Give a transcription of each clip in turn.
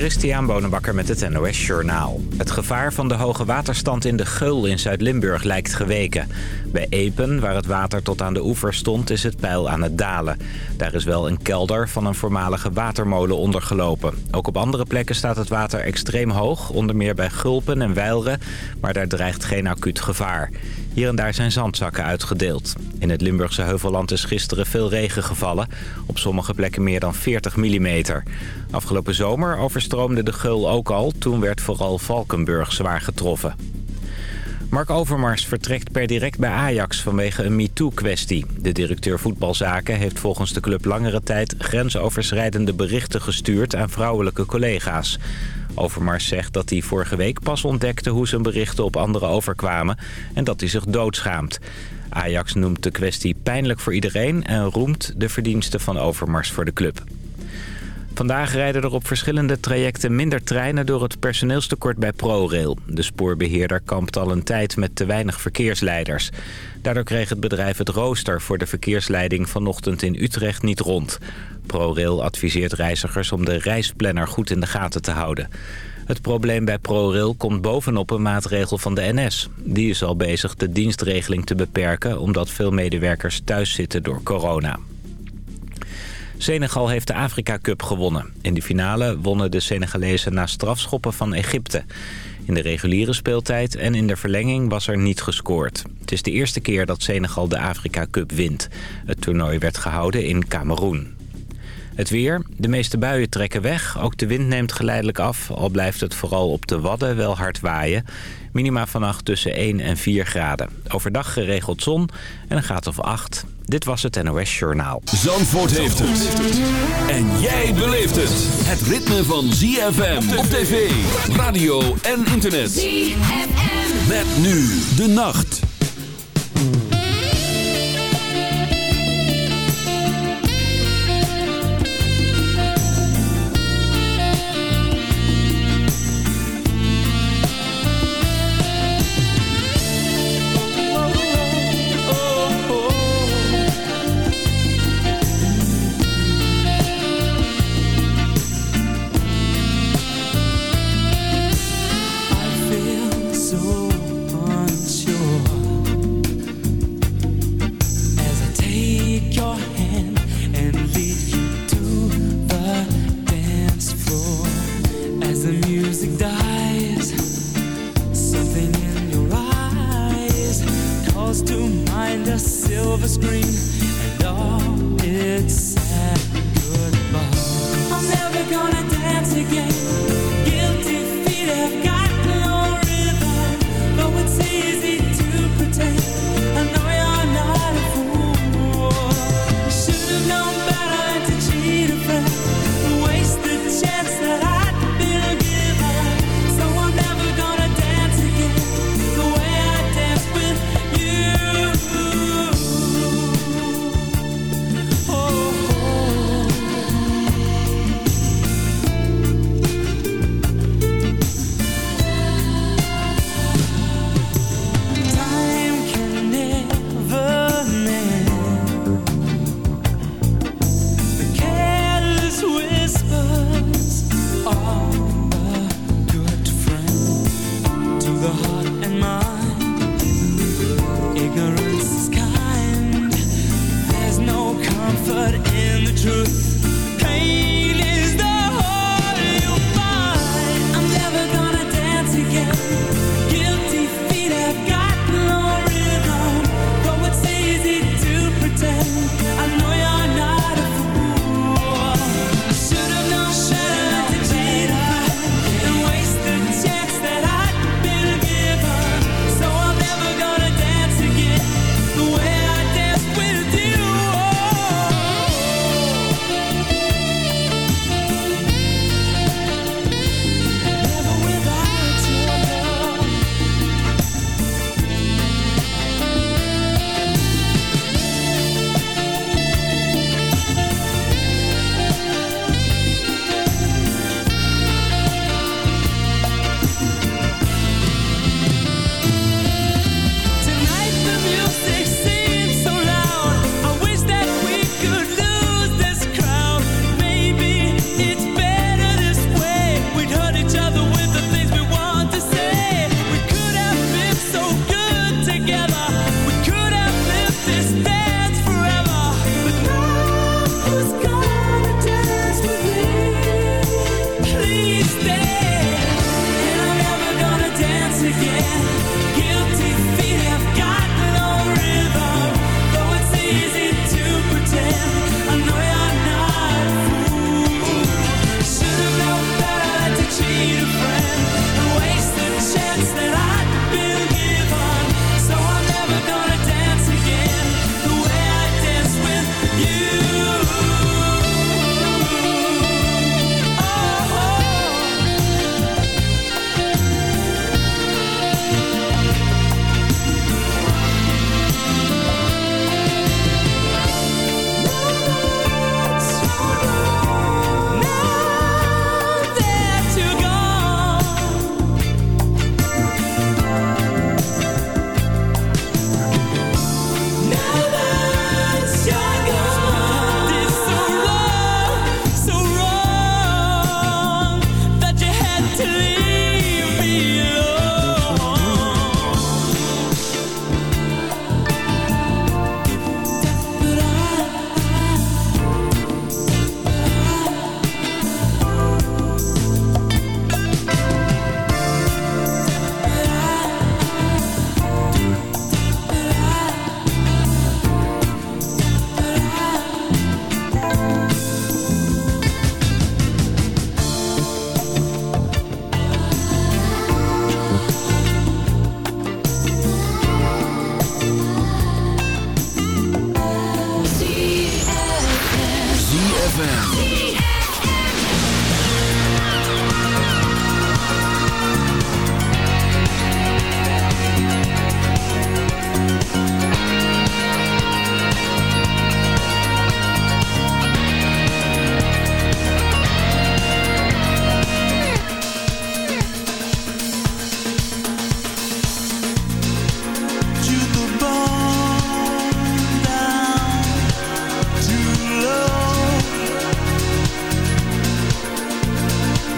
Christian Bonenbakker met het NOS Journaal. Het gevaar van de hoge waterstand in de Geul in Zuid-Limburg lijkt geweken. Bij Epen, waar het water tot aan de oever stond, is het peil aan het dalen. Daar is wel een kelder van een voormalige watermolen ondergelopen. Ook op andere plekken staat het water extreem hoog, onder meer bij Gulpen en Weilren, maar daar dreigt geen acuut gevaar. Hier en daar zijn zandzakken uitgedeeld. In het Limburgse Heuvelland is gisteren veel regen gevallen. Op sommige plekken meer dan 40 mm. Afgelopen zomer overstroomde de Geul ook al. Toen werd vooral Valkenburg zwaar getroffen. Mark Overmars vertrekt per direct bij Ajax vanwege een MeToo-kwestie. De directeur voetbalzaken heeft volgens de club langere tijd grensoverschrijdende berichten gestuurd aan vrouwelijke collega's. Overmars zegt dat hij vorige week pas ontdekte hoe zijn berichten op anderen overkwamen en dat hij zich doodschaamt. Ajax noemt de kwestie pijnlijk voor iedereen en roemt de verdiensten van Overmars voor de club. Vandaag rijden er op verschillende trajecten minder treinen door het personeelstekort bij ProRail. De spoorbeheerder kampt al een tijd met te weinig verkeersleiders. Daardoor kreeg het bedrijf het rooster voor de verkeersleiding vanochtend in Utrecht niet rond. ProRail adviseert reizigers om de reisplanner goed in de gaten te houden. Het probleem bij ProRail komt bovenop een maatregel van de NS. Die is al bezig de dienstregeling te beperken omdat veel medewerkers thuis zitten door corona. Senegal heeft de Afrika Cup gewonnen. In de finale wonnen de Senegalezen na strafschoppen van Egypte. In de reguliere speeltijd en in de verlenging was er niet gescoord. Het is de eerste keer dat Senegal de Afrika Cup wint. Het toernooi werd gehouden in Cameroen. Het weer. De meeste buien trekken weg. Ook de wind neemt geleidelijk af. Al blijft het vooral op de Wadden wel hard waaien. Minima vannacht tussen 1 en 4 graden. Overdag geregeld zon en een graad of 8. Dit was het NOS Journaal. Zandvoort heeft het. En jij beleeft het. Het ritme van ZFM op tv, radio en internet. ZFM. Met nu de nacht.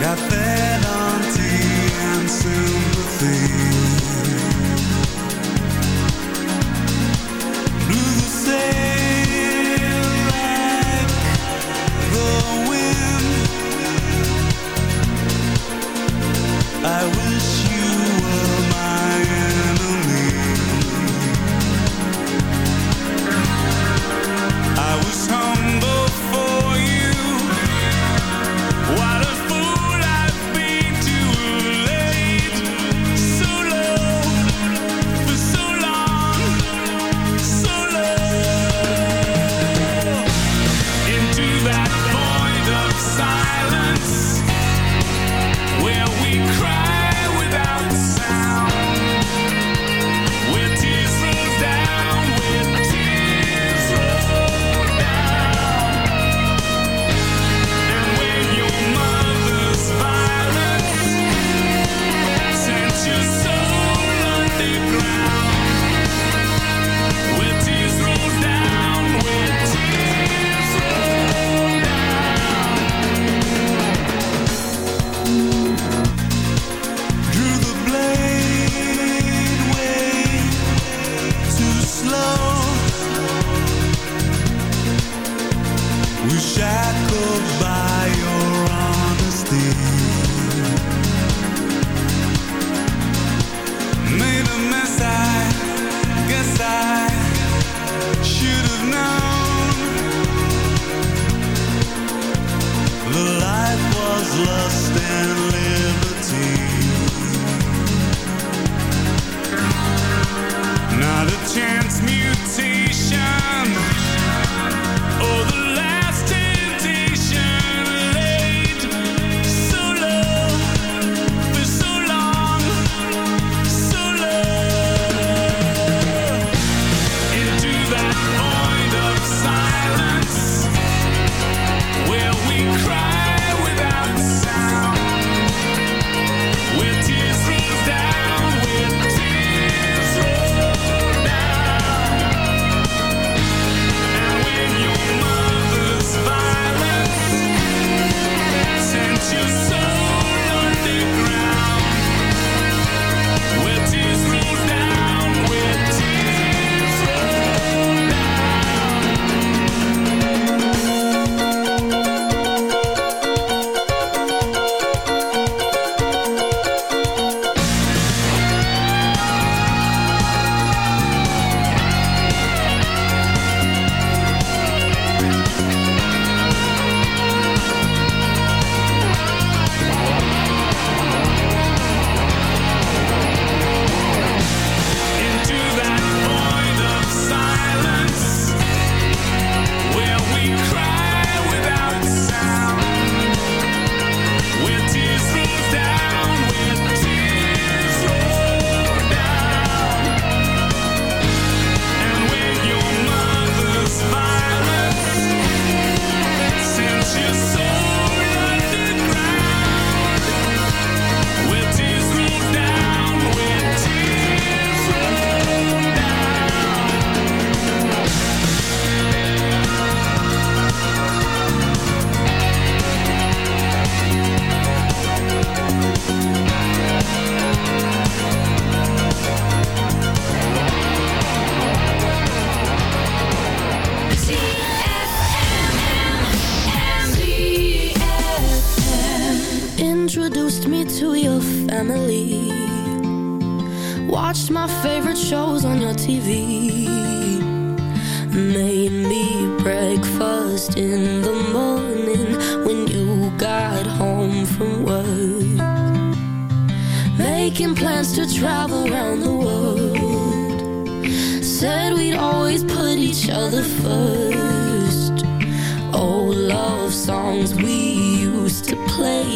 got on tea and sympathy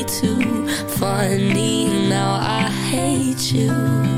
too funny. Now I hate you.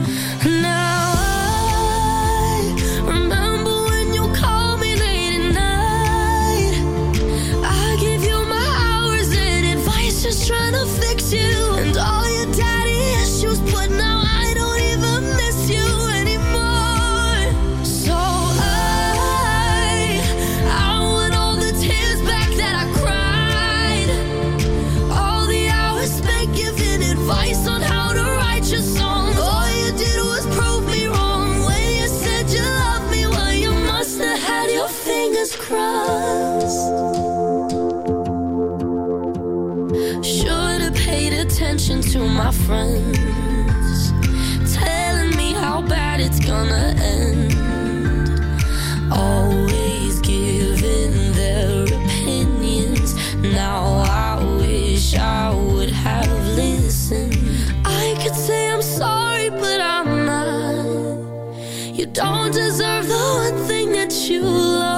one thing that you love.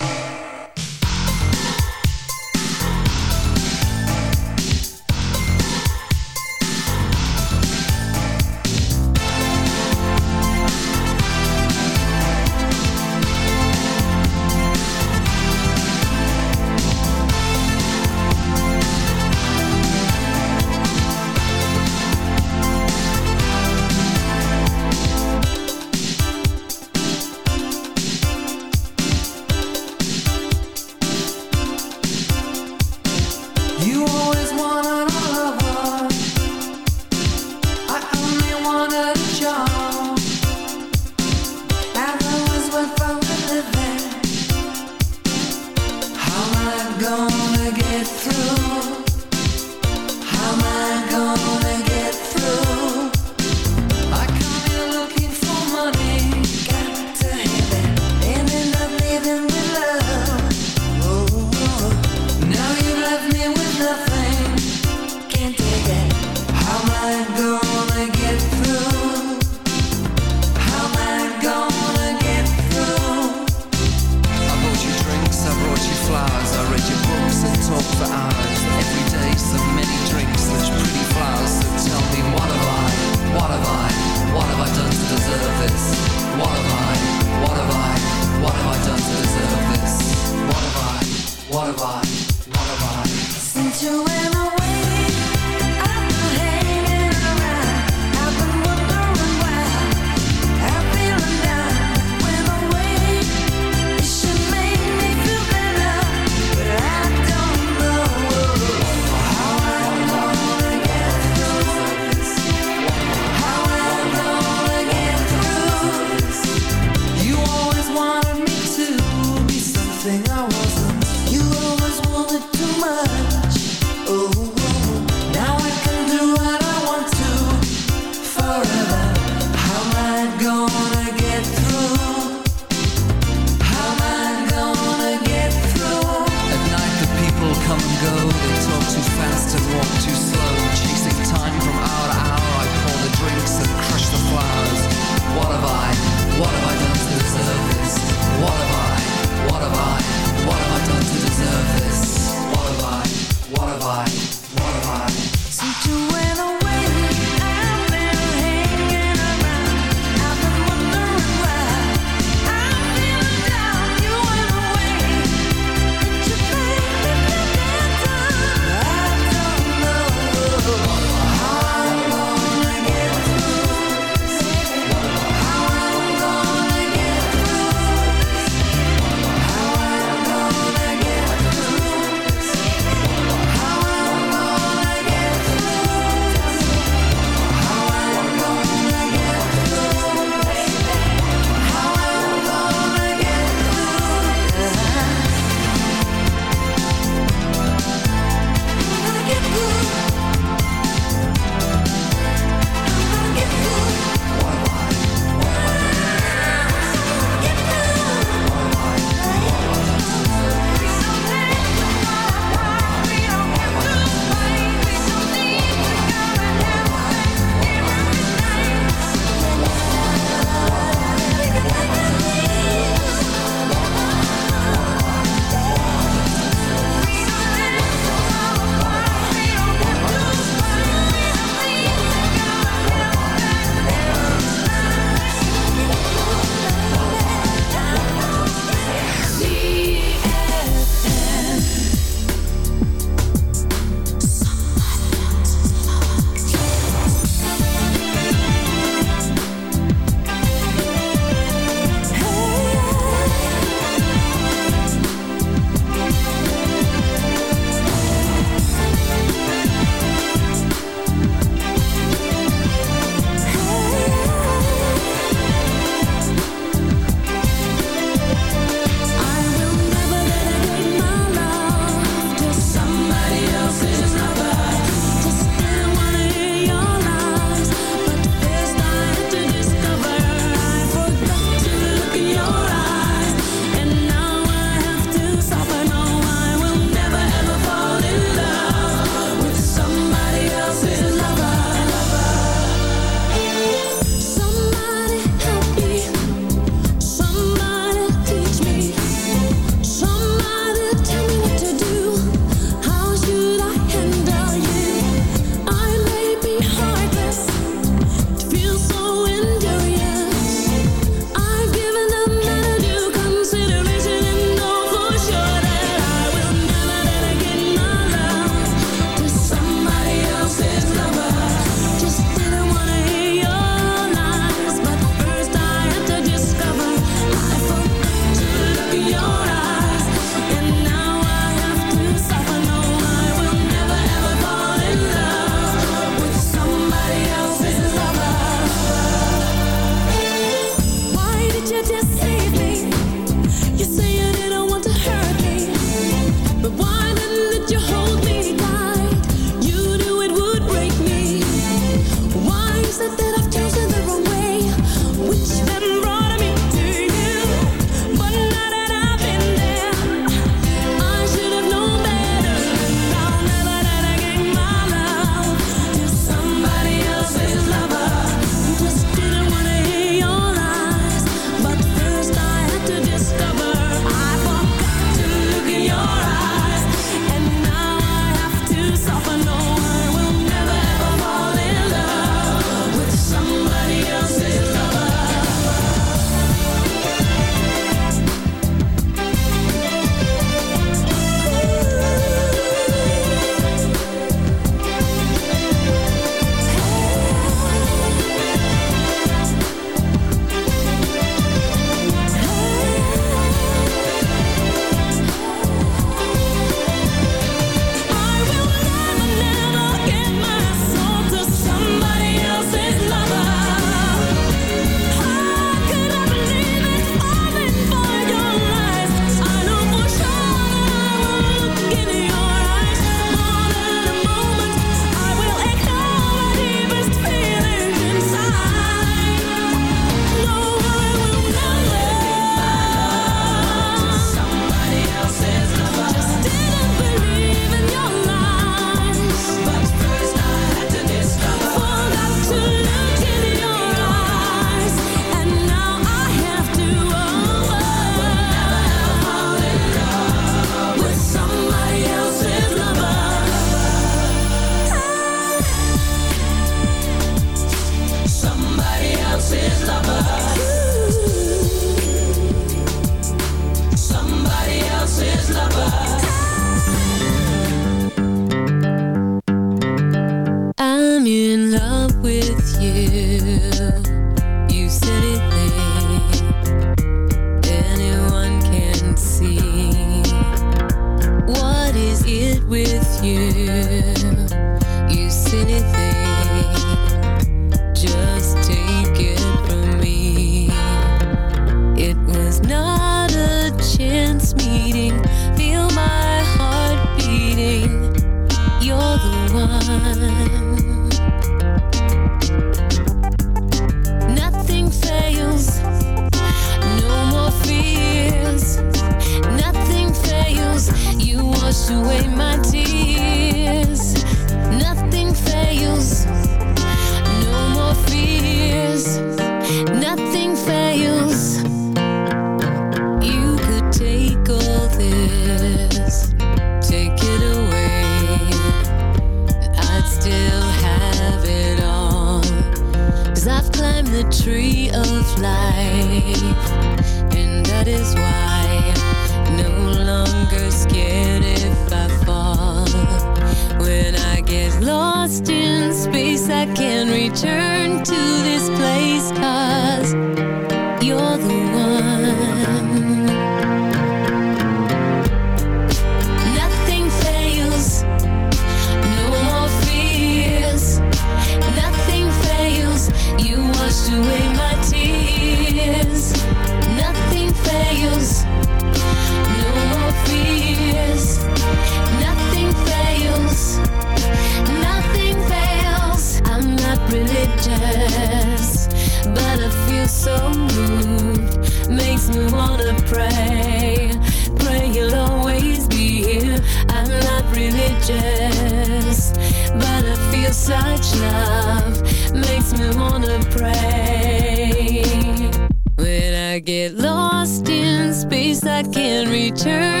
turn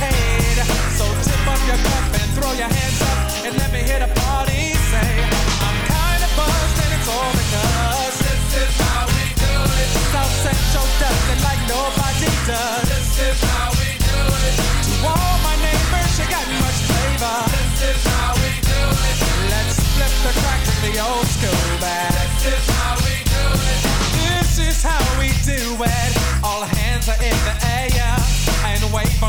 paid. So tip up your cup and throw your hands up and let me hear the party say, I'm kinda buzzed and it's all because this is how we do it. South Central does it like nobody does. This is how we do it. To all my neighbors, you got much flavor. This is how we do it. Let's flip the crack with the old school.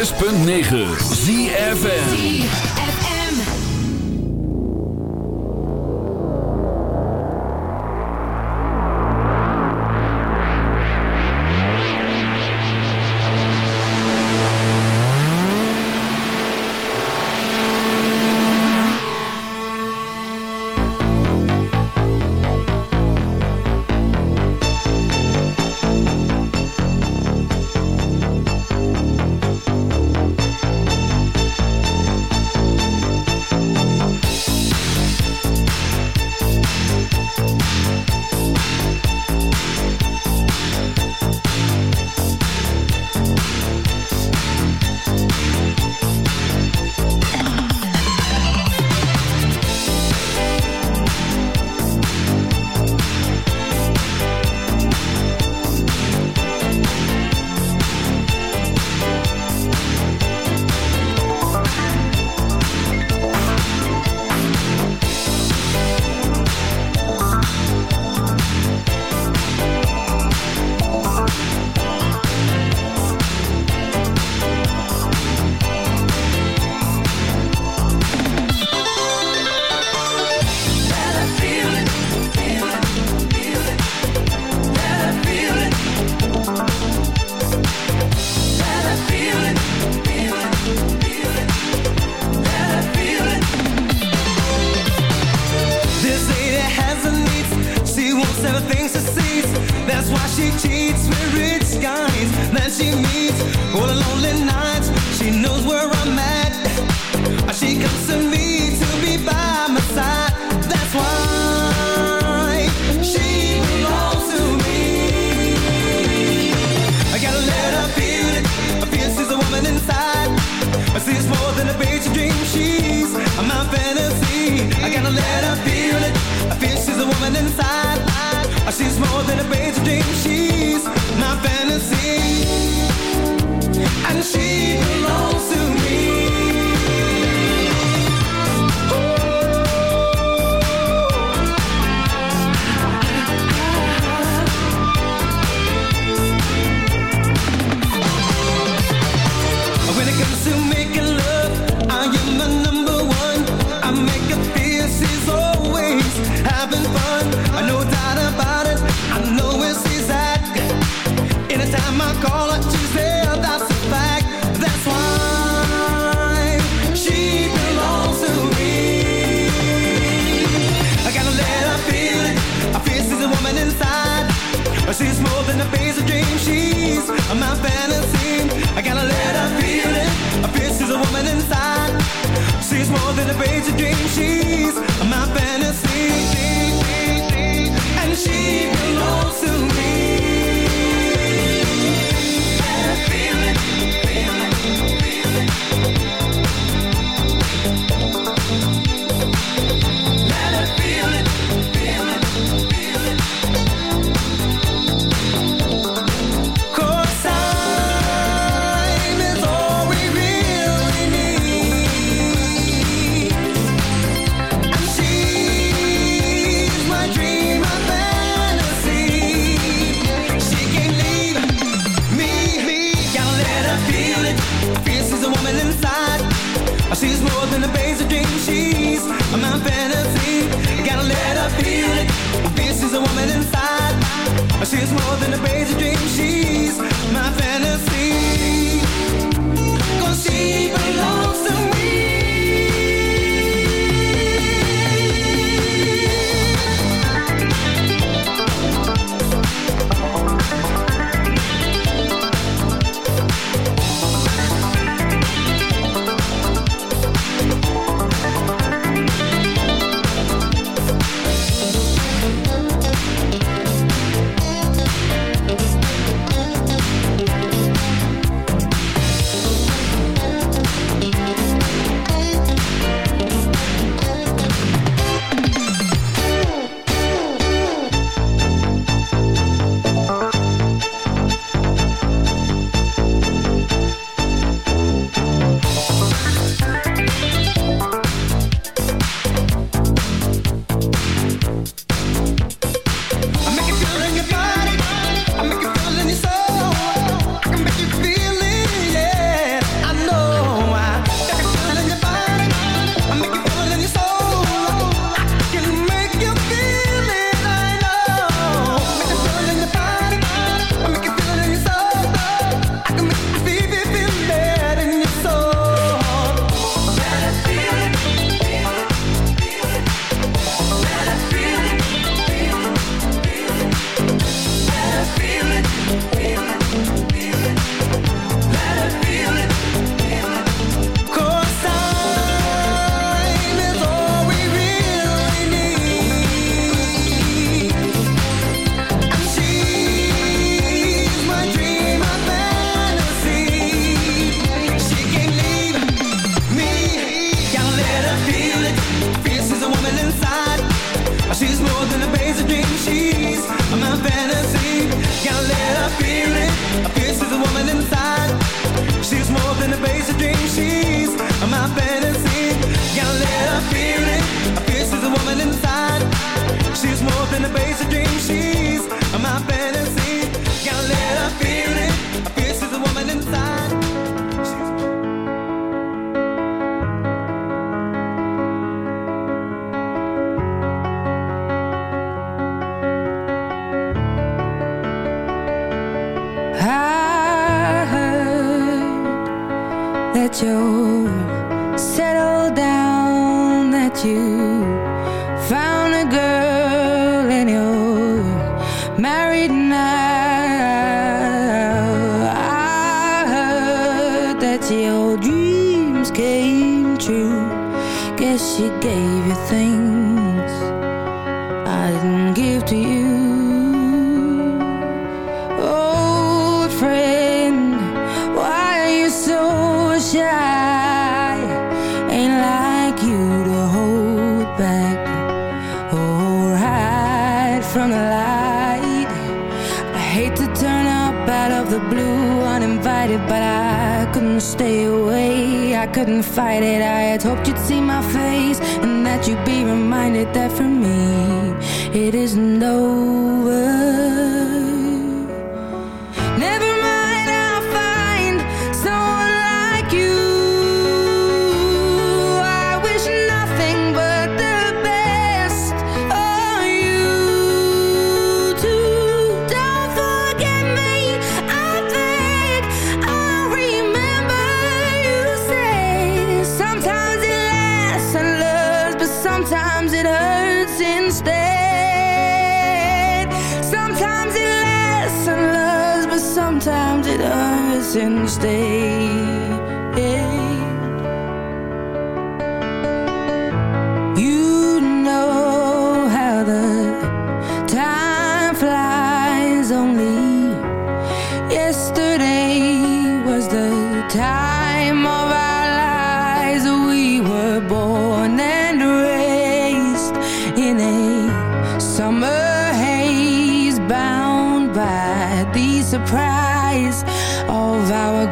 6.9.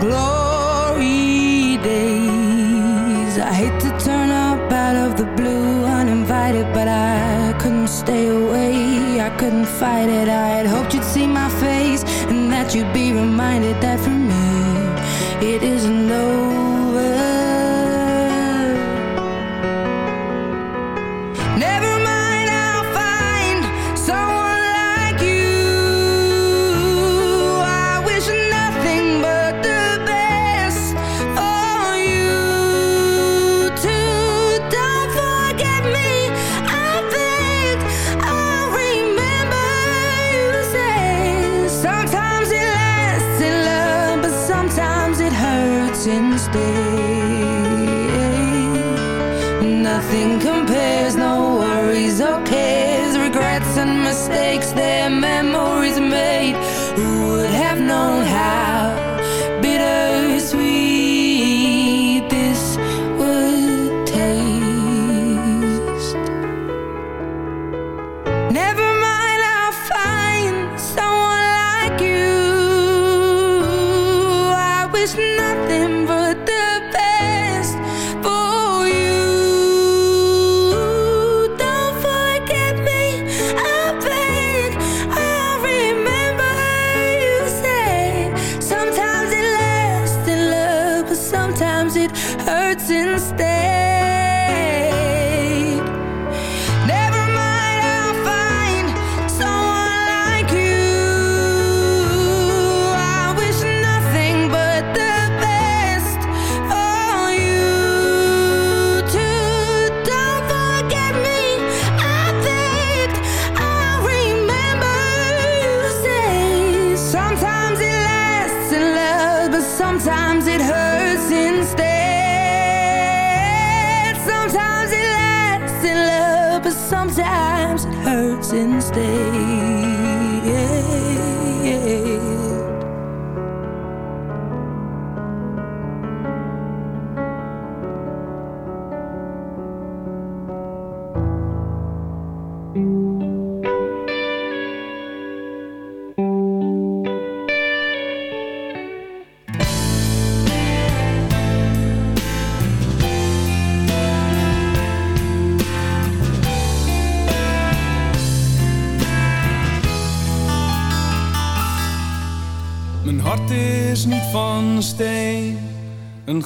glory days. I hate to turn up out of the blue uninvited, but I couldn't stay away. I couldn't fight it. I hurts instead.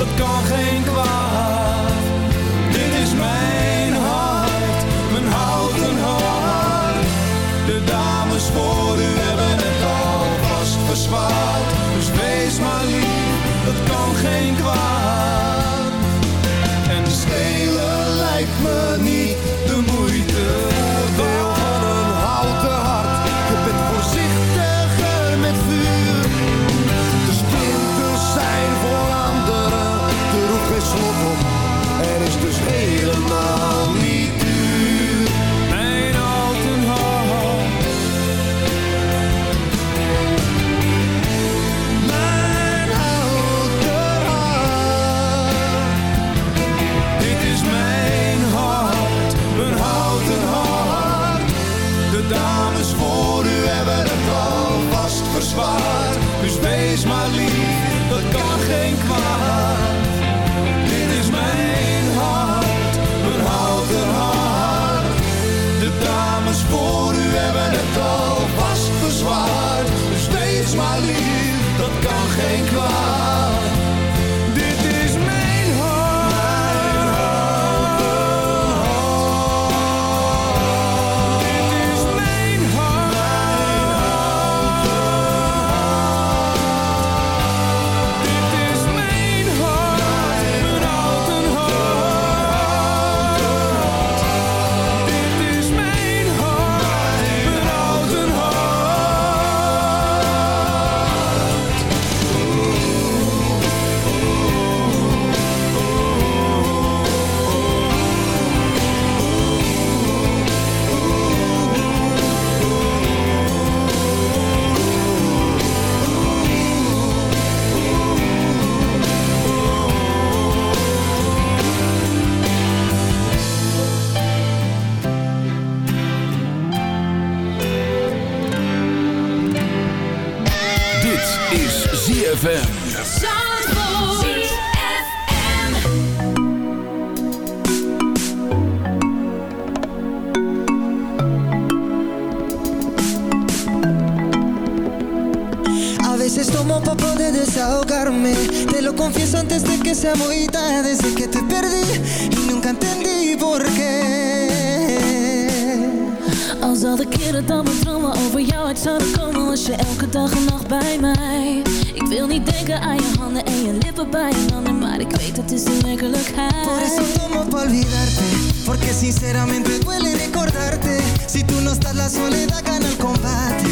dat kan geen kwaad. far. Desahogarme. Te lo confieso antes de que sea muy tarde. Desde que te perdí y nunca entendí por qué. Al de keren dat mijn dromen over jou uit zouden komen Was je elke dag en nacht bij mij. Ik wil niet denken aan je handen en je lippen bij een ander Ik weet het is de werkelijkheid. Por eso tomo pa' olvidarte Porque sinceramente duele recordarte. Si tú no estás la soledad gana el combate.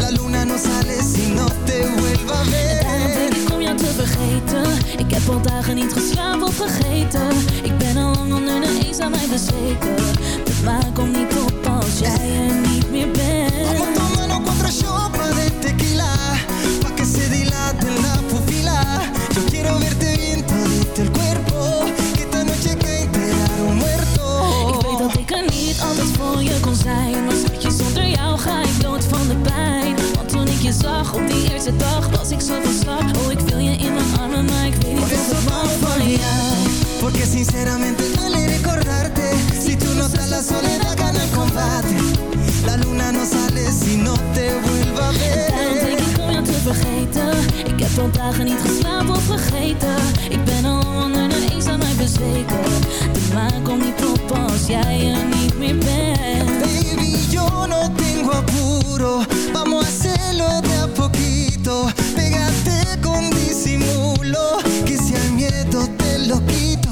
La luna no sale si no te vuelva a Daarom ver denk ik om jou te vergeten. Ik heb al dagen niet geslapen of vergeten. Ik ben al lang onder de eens aan mij bezweken. De maan komt niet op als jij er niet meer Vamos bent tomando cuatro shots de tequila zag op die eerste dag Was ik zo van slag Oh, ik wil je in mijn armen Maar ik weet niet eso ik pa' van jou Porque sinceramente duele recordarte Si tú no estás la soledad gana el combate. La luna no sale si no te vuelva a Daarom denk ver ik om jou te vergeten. Ik heb al dagen niet geslapen of vergeten. Ik ben al onder de eens aan mij bezweken. De maan komt niet op als jij er niet meer bent. Baby, yo tengo apuro, vamos a hacerlo de a poquito. Pégate con disimulo, que si al miedo te lo quito.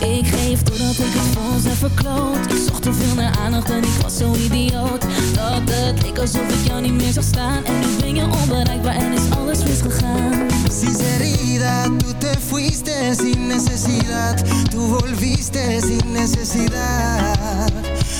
Ik geef doordat ik het vols verkloot. Ik zocht te veel naar aandacht en ik was zo idioot. Dat het leek alsof ik jou niet meer zag staan. En nu ben je onbereikbaar en is alles misgegaan. Sinceridad, tu te fuiste sin necesidad. Tu volviste sin necesidad.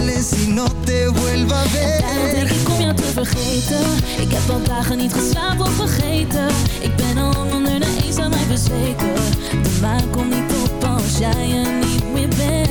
luna no te vuelva a Daarom denk ver ik om jou te vergeten. Ik heb al dagen niet geslapen of vergeten. Ik ben al onder de eenzaamheid bezweken. De maan komt niet op als jij er niet meer bent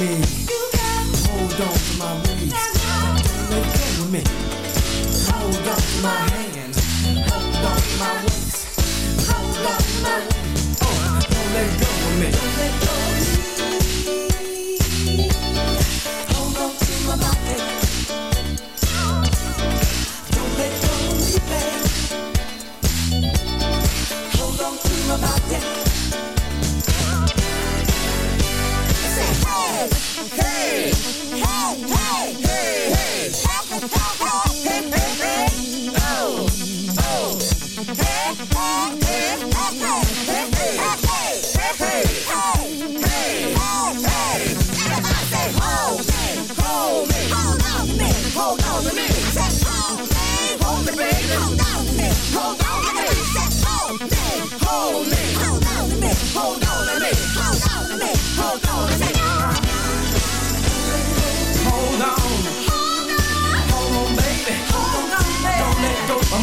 me. Hold on